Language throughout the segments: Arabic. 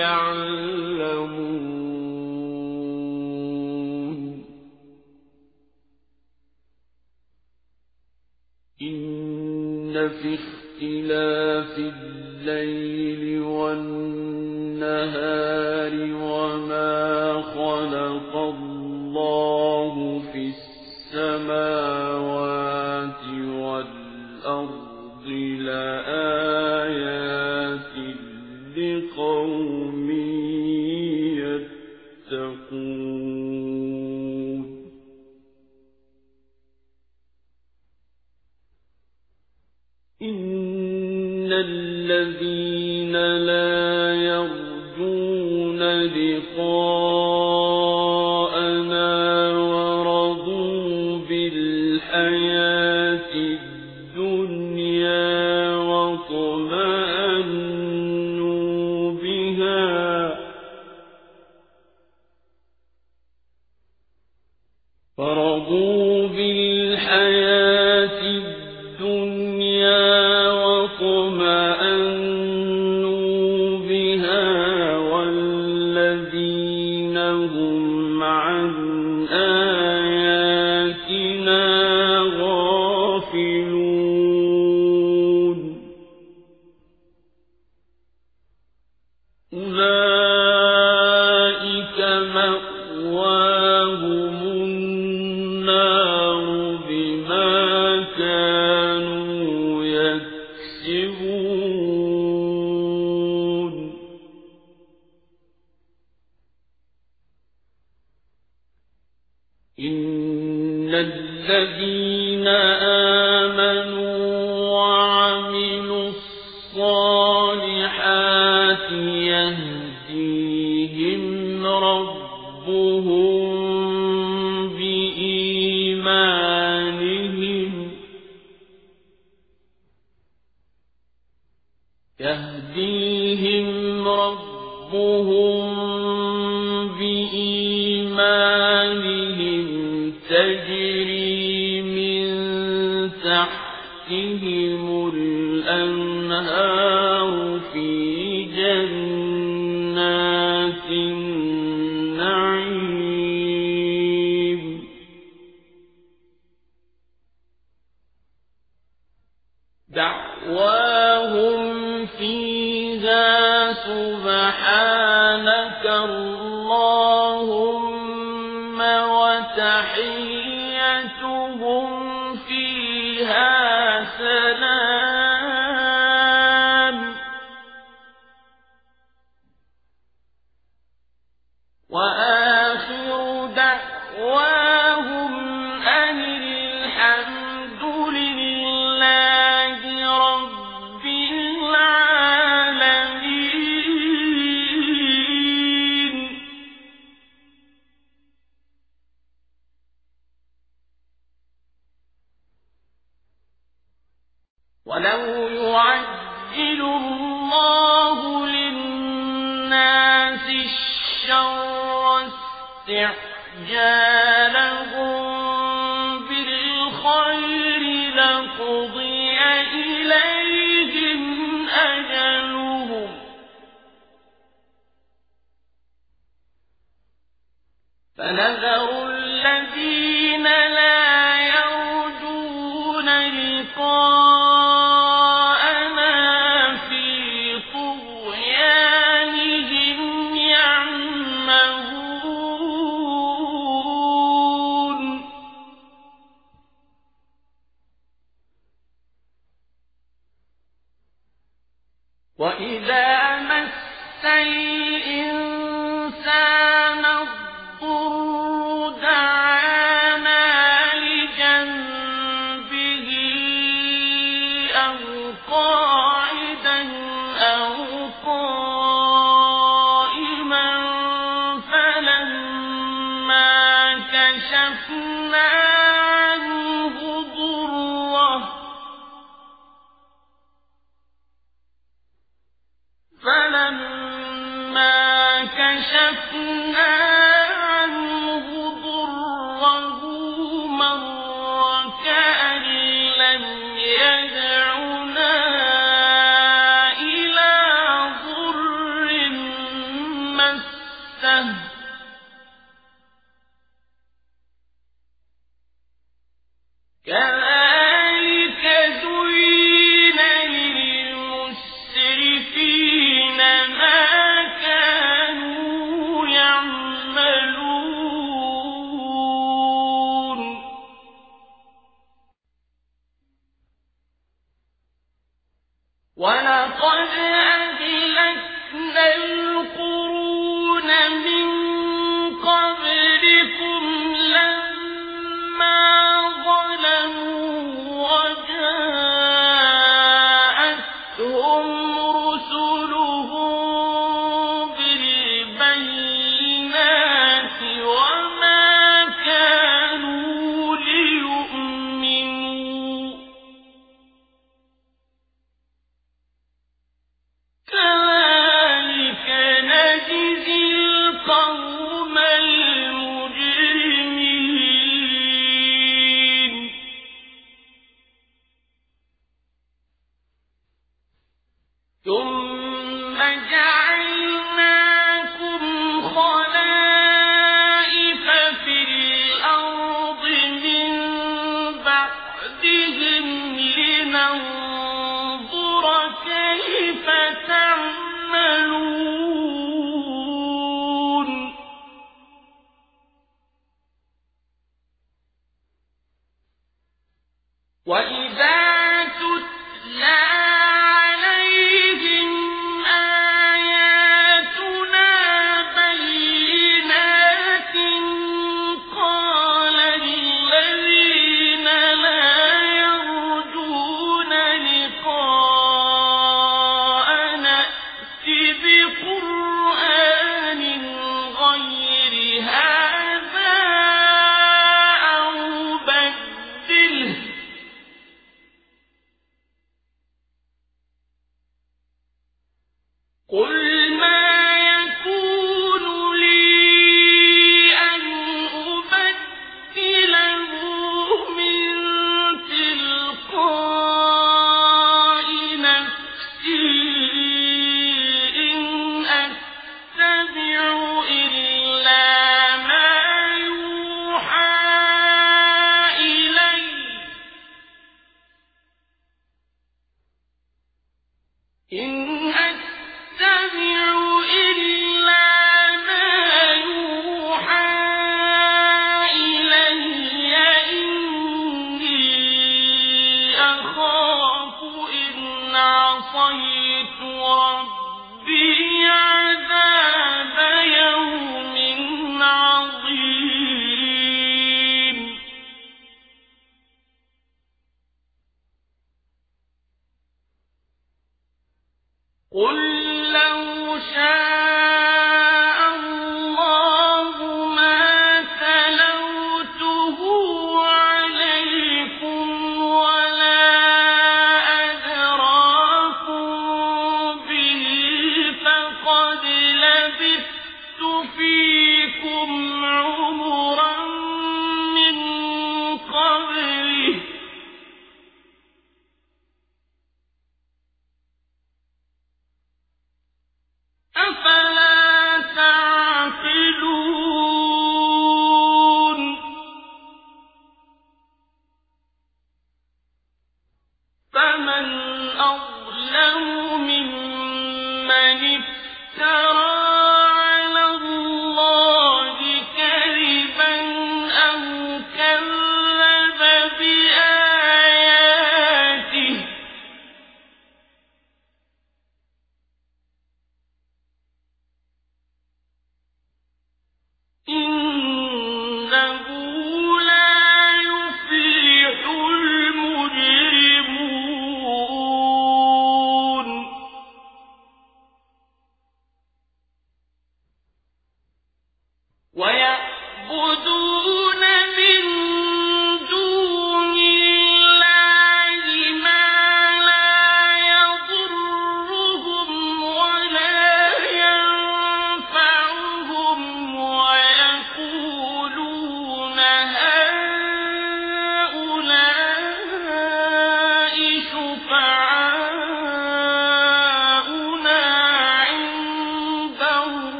يعلمون. إن في اختلاف الليل والنهار وما خلق الله في السماوات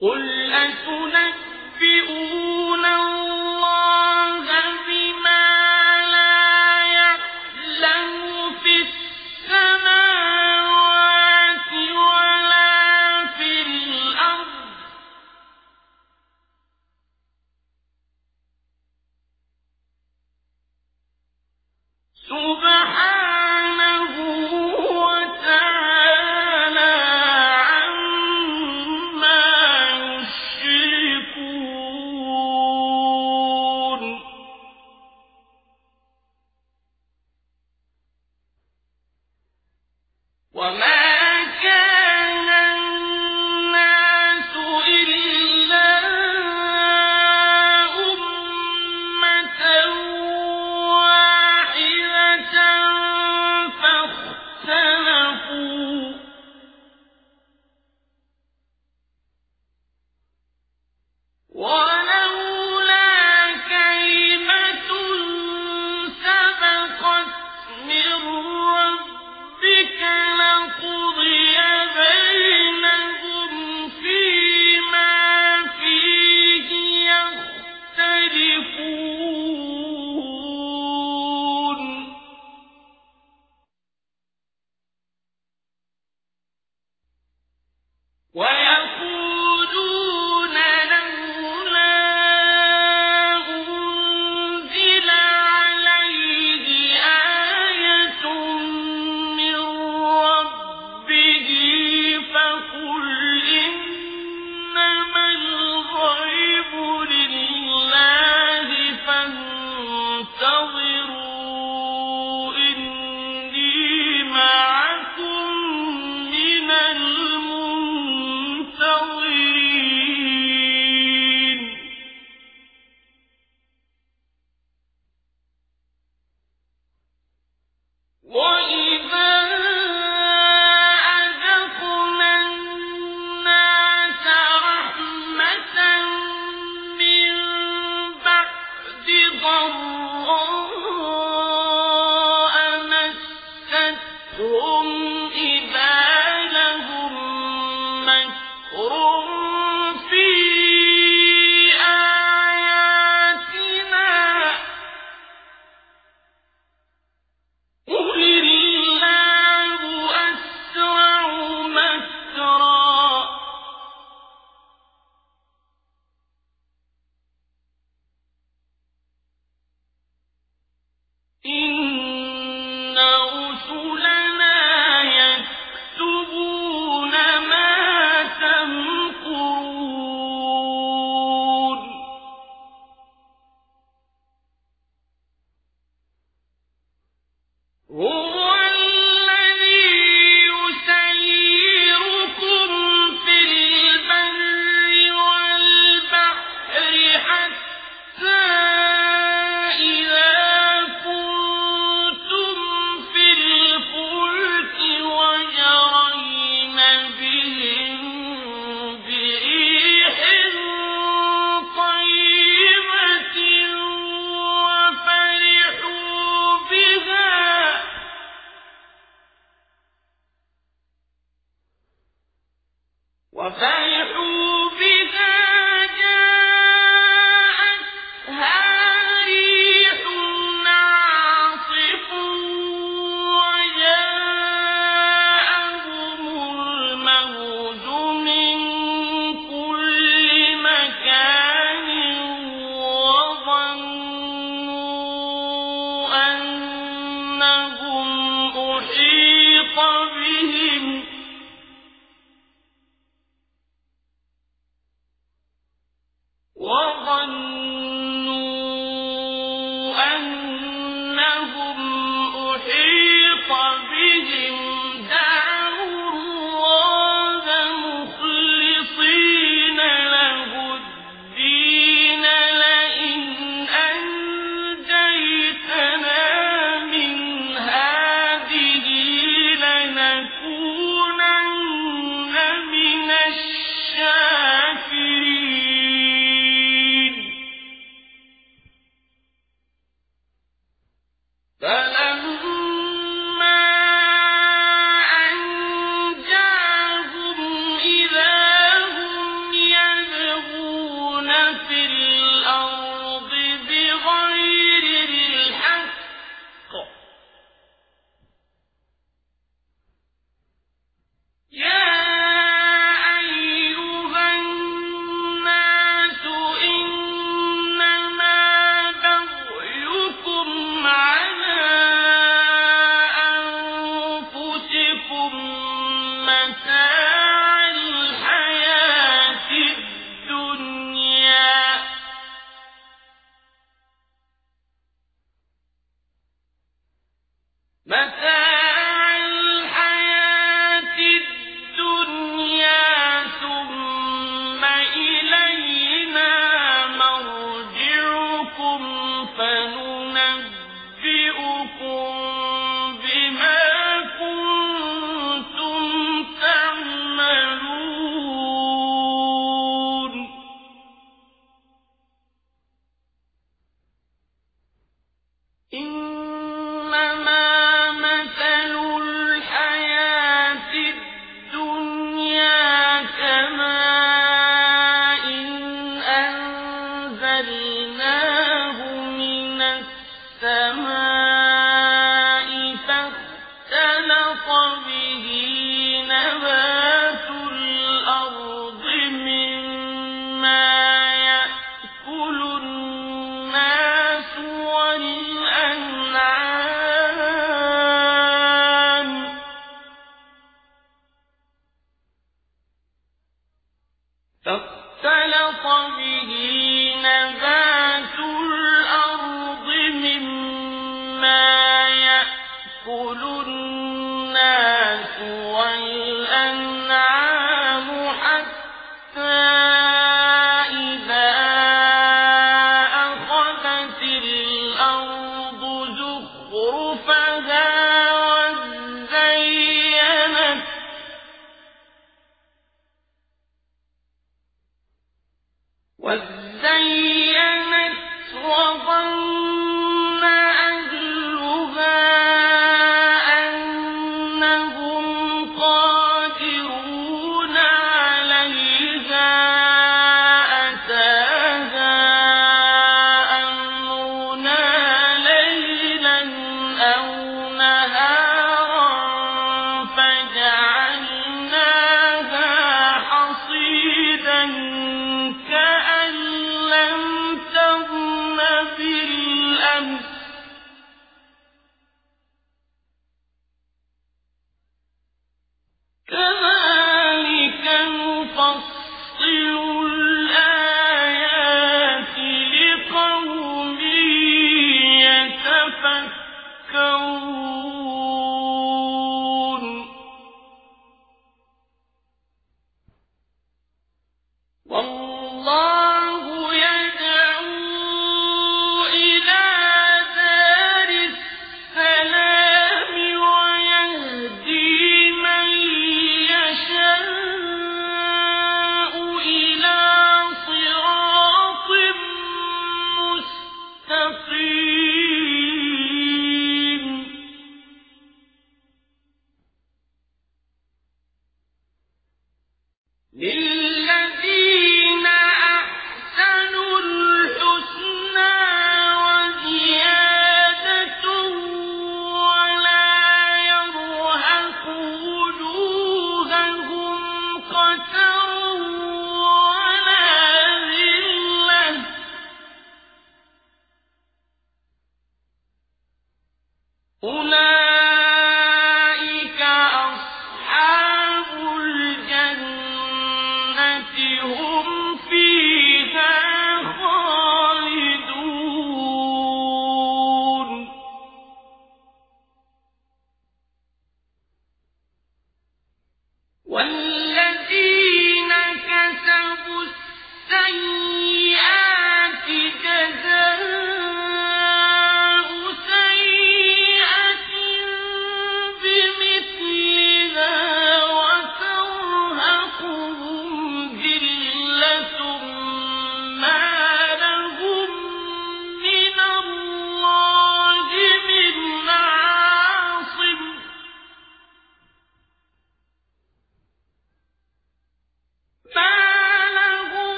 قل أتنبئون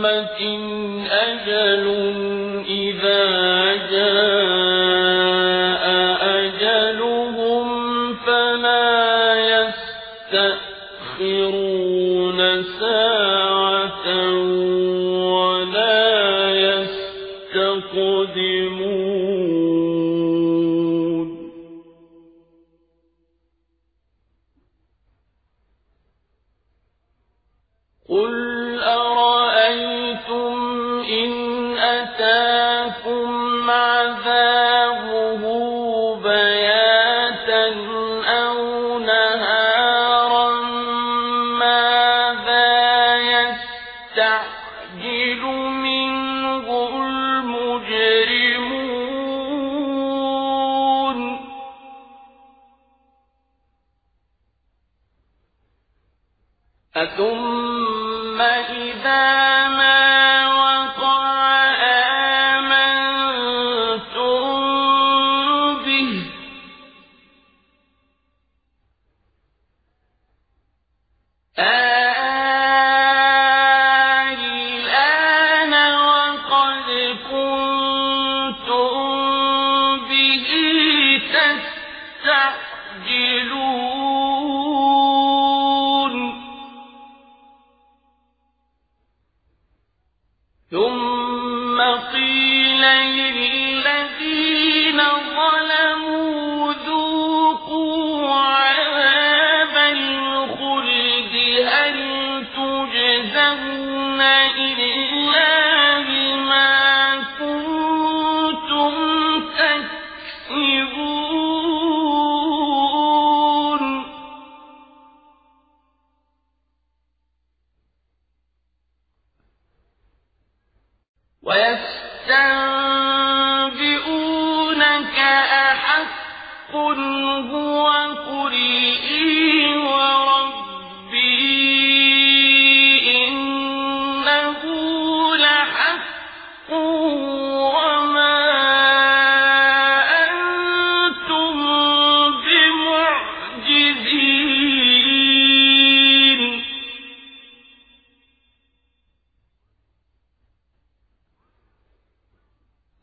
أمة أجل إذا جاء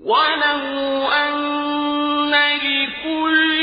ولو أن لكل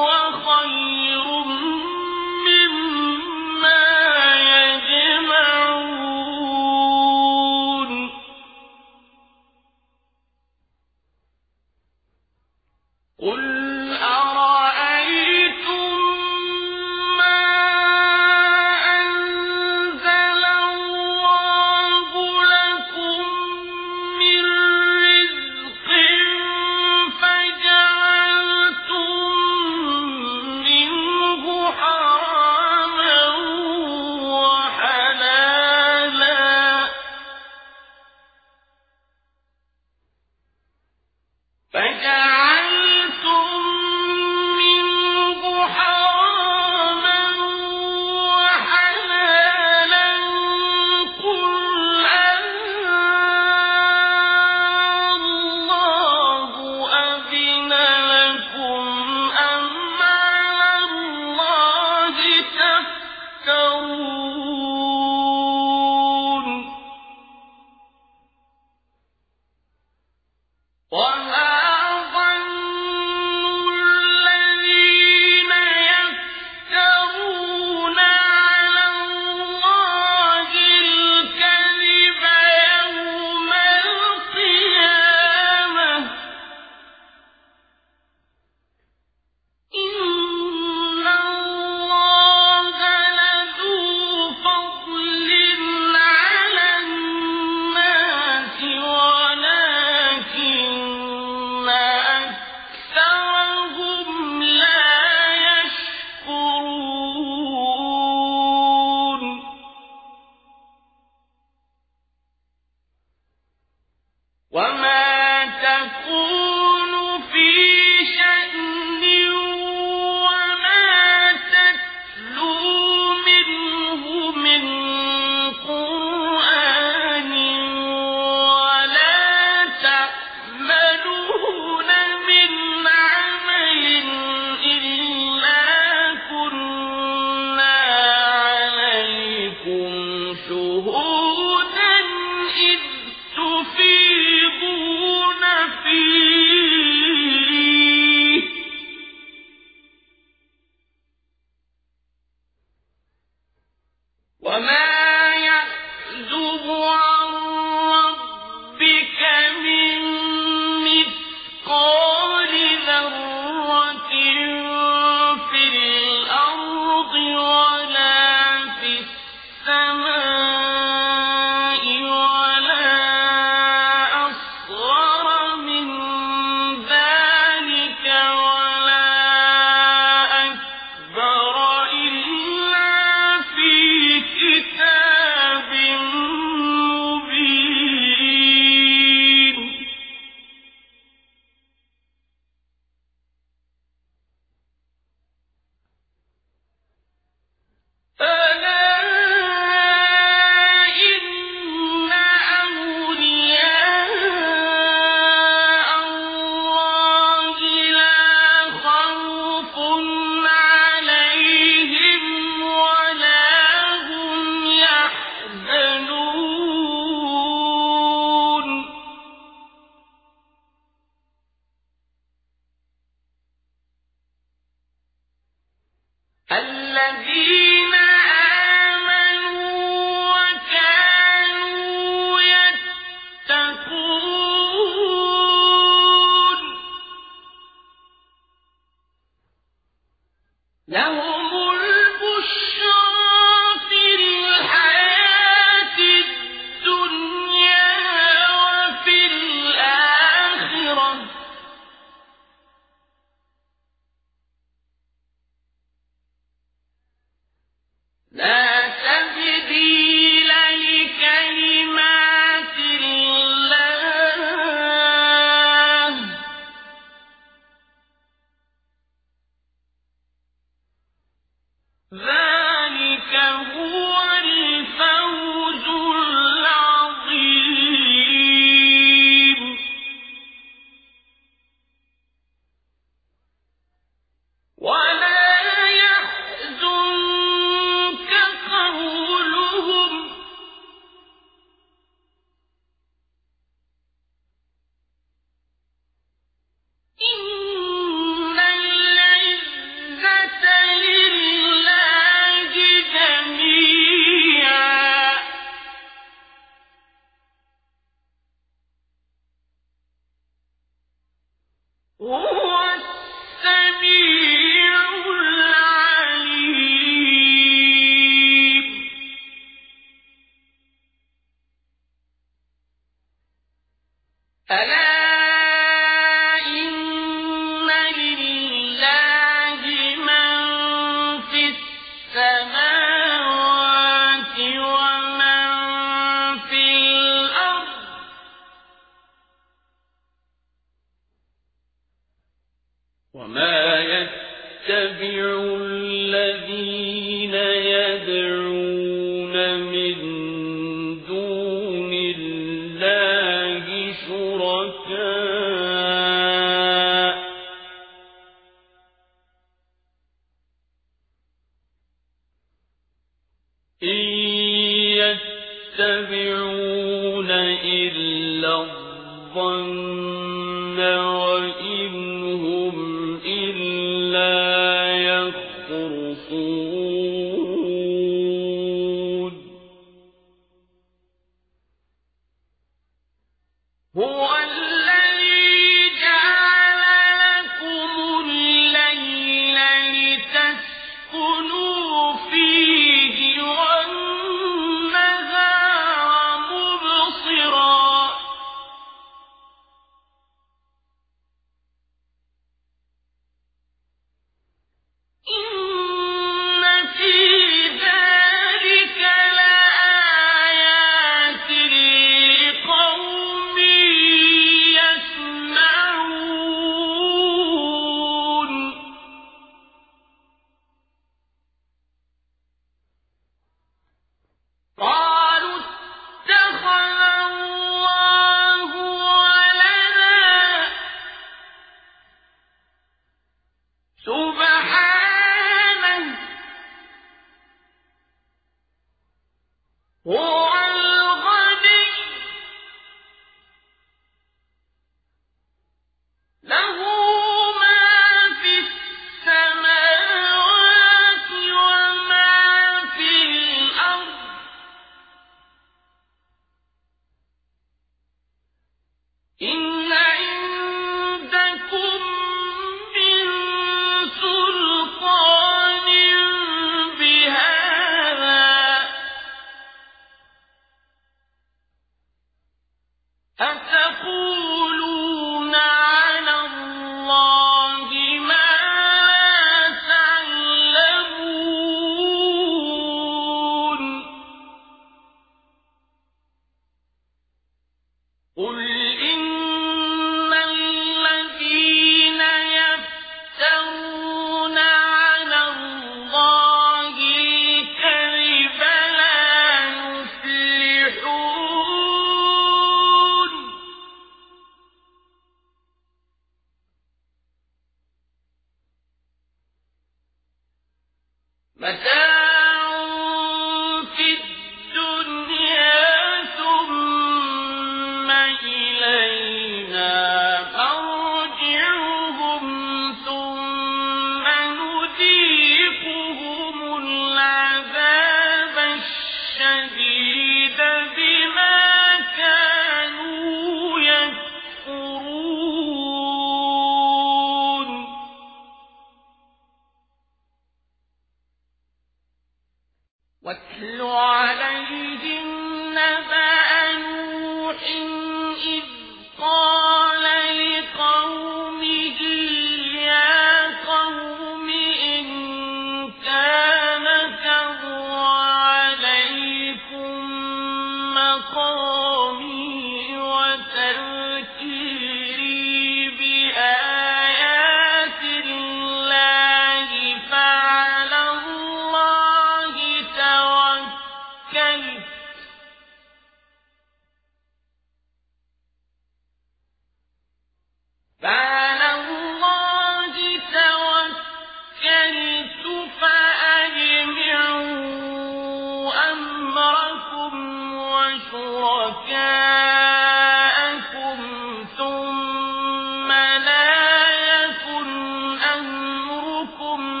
ربكم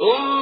ثم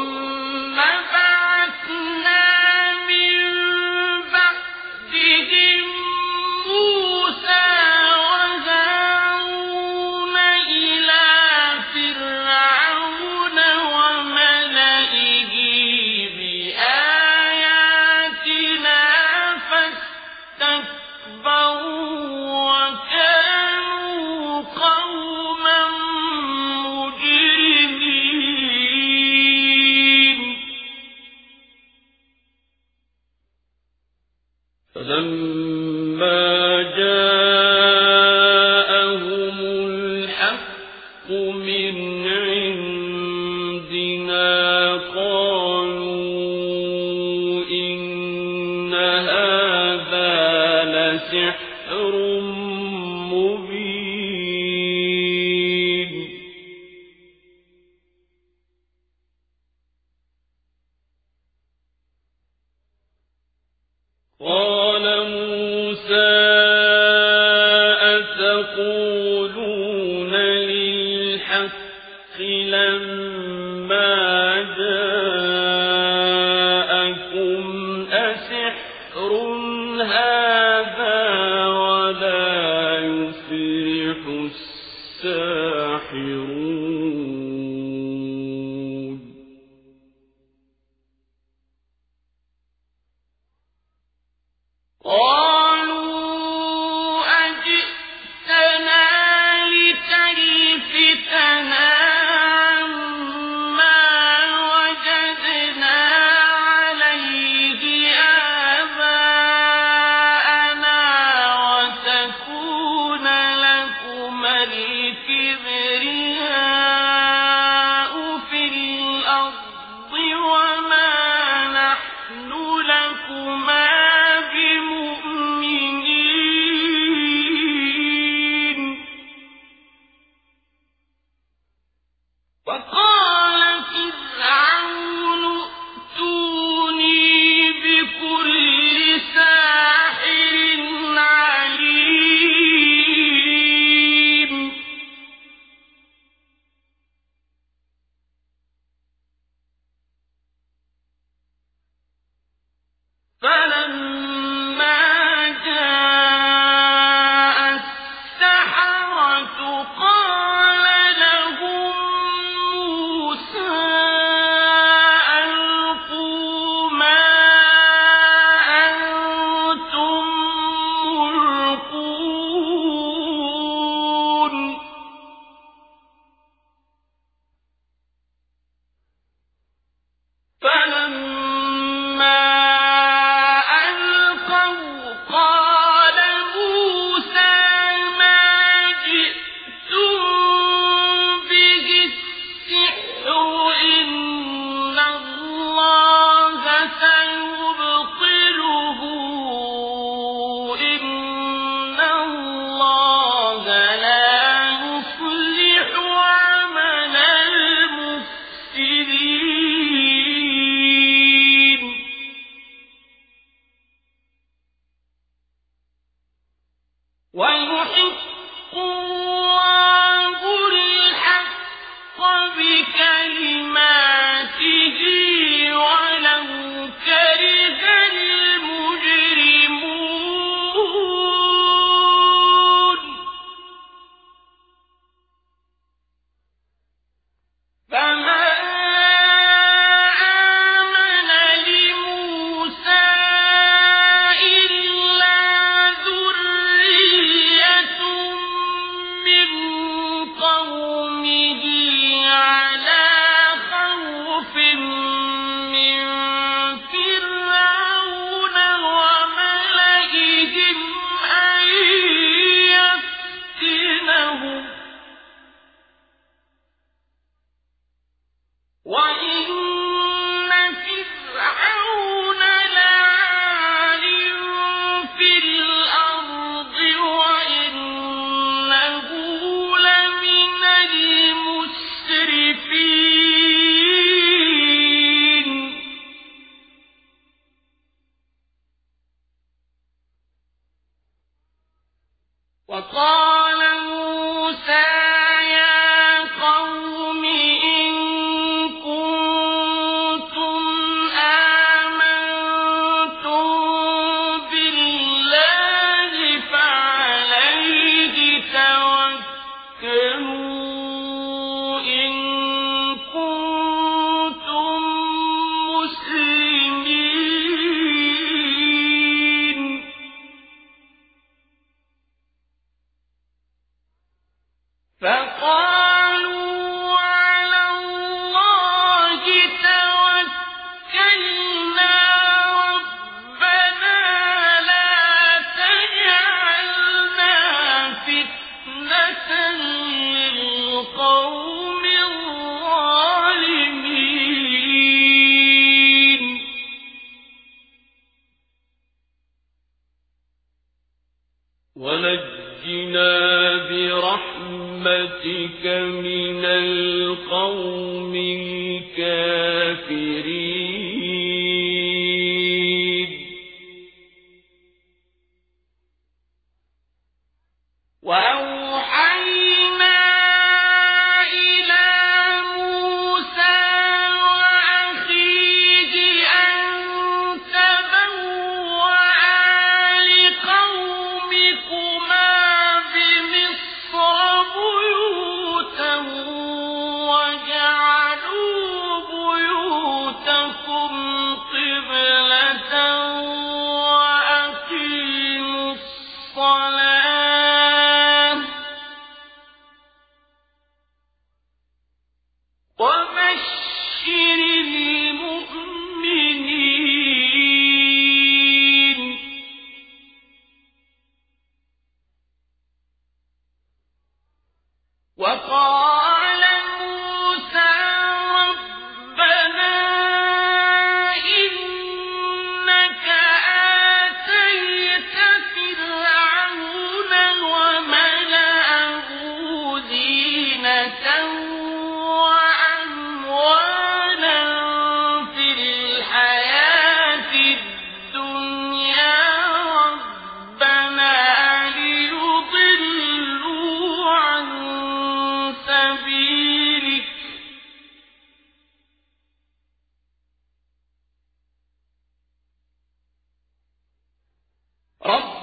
رب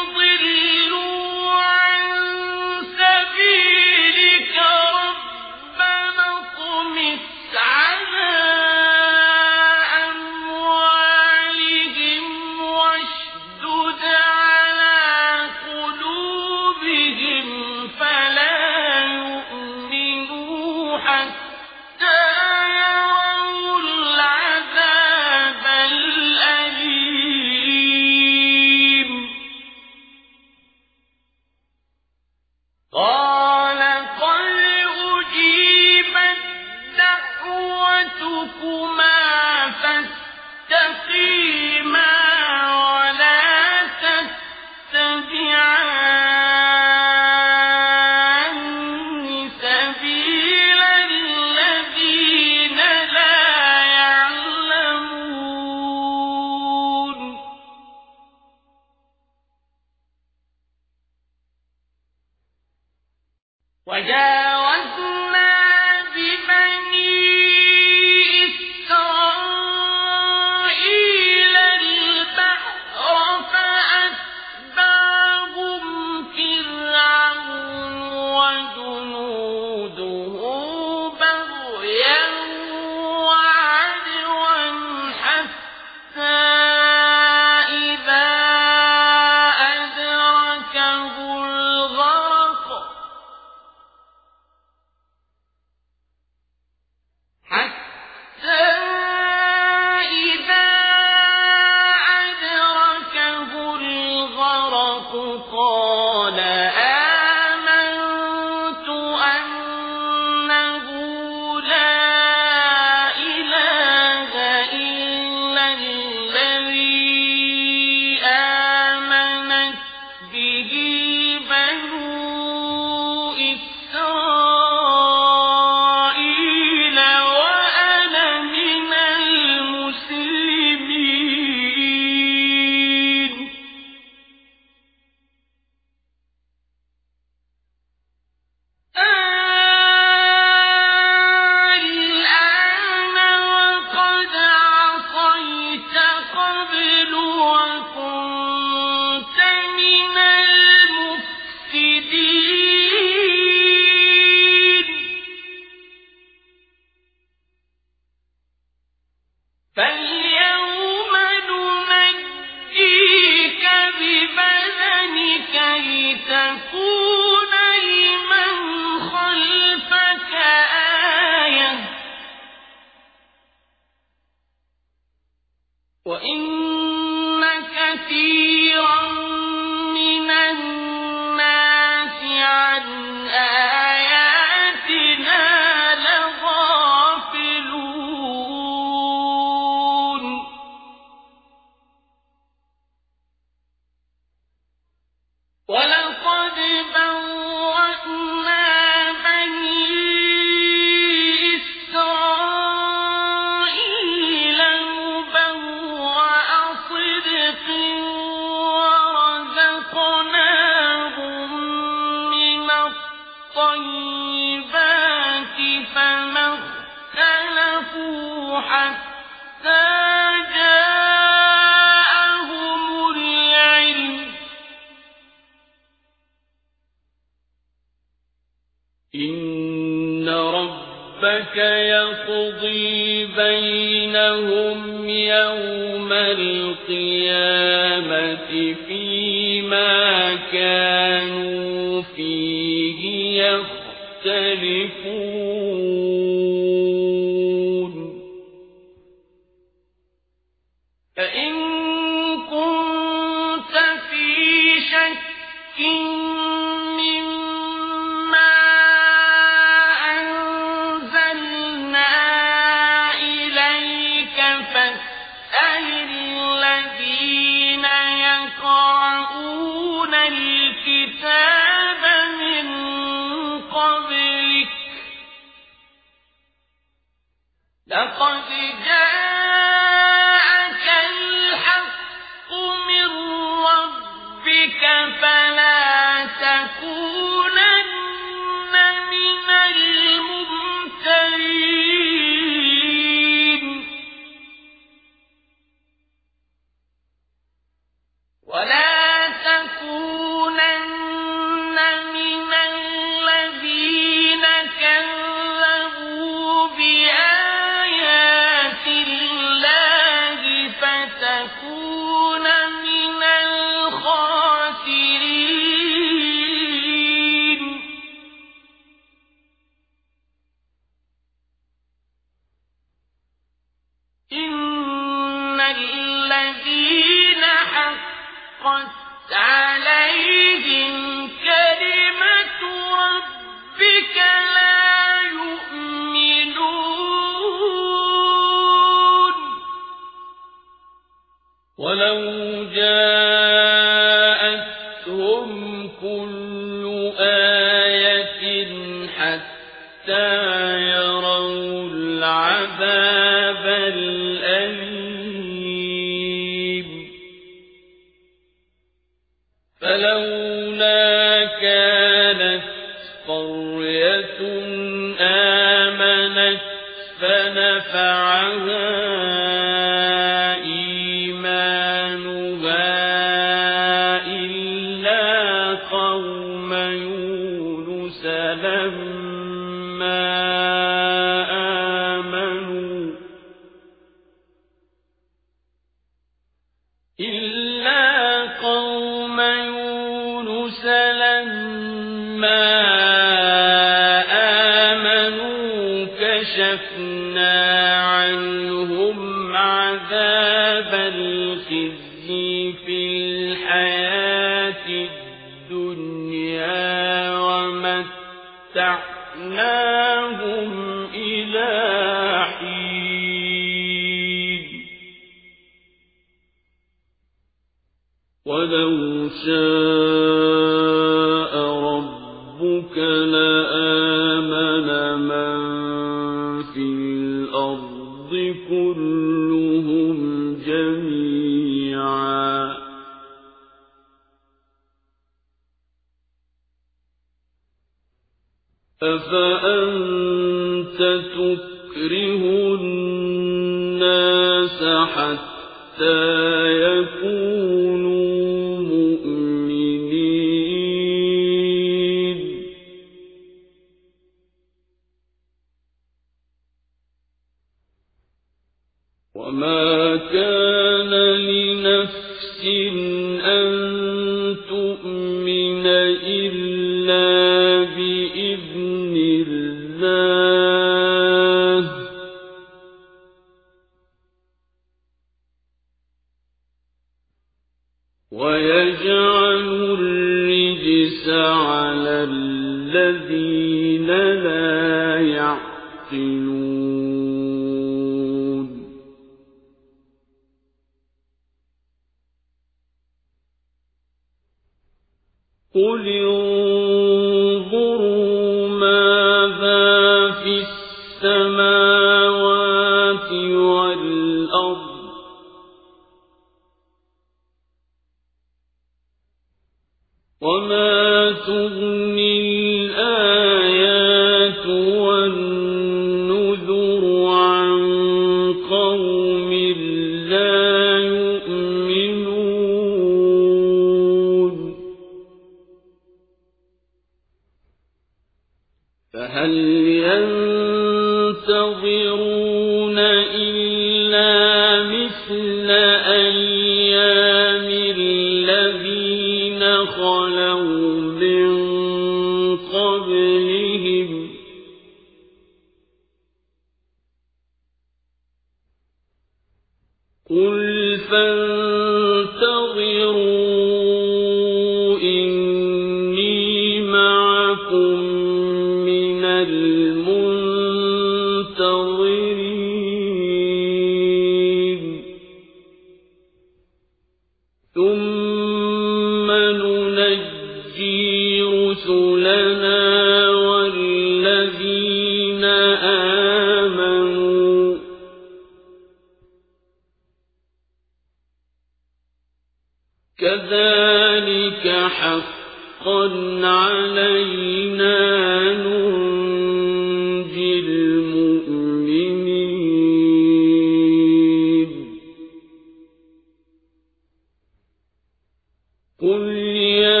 يَا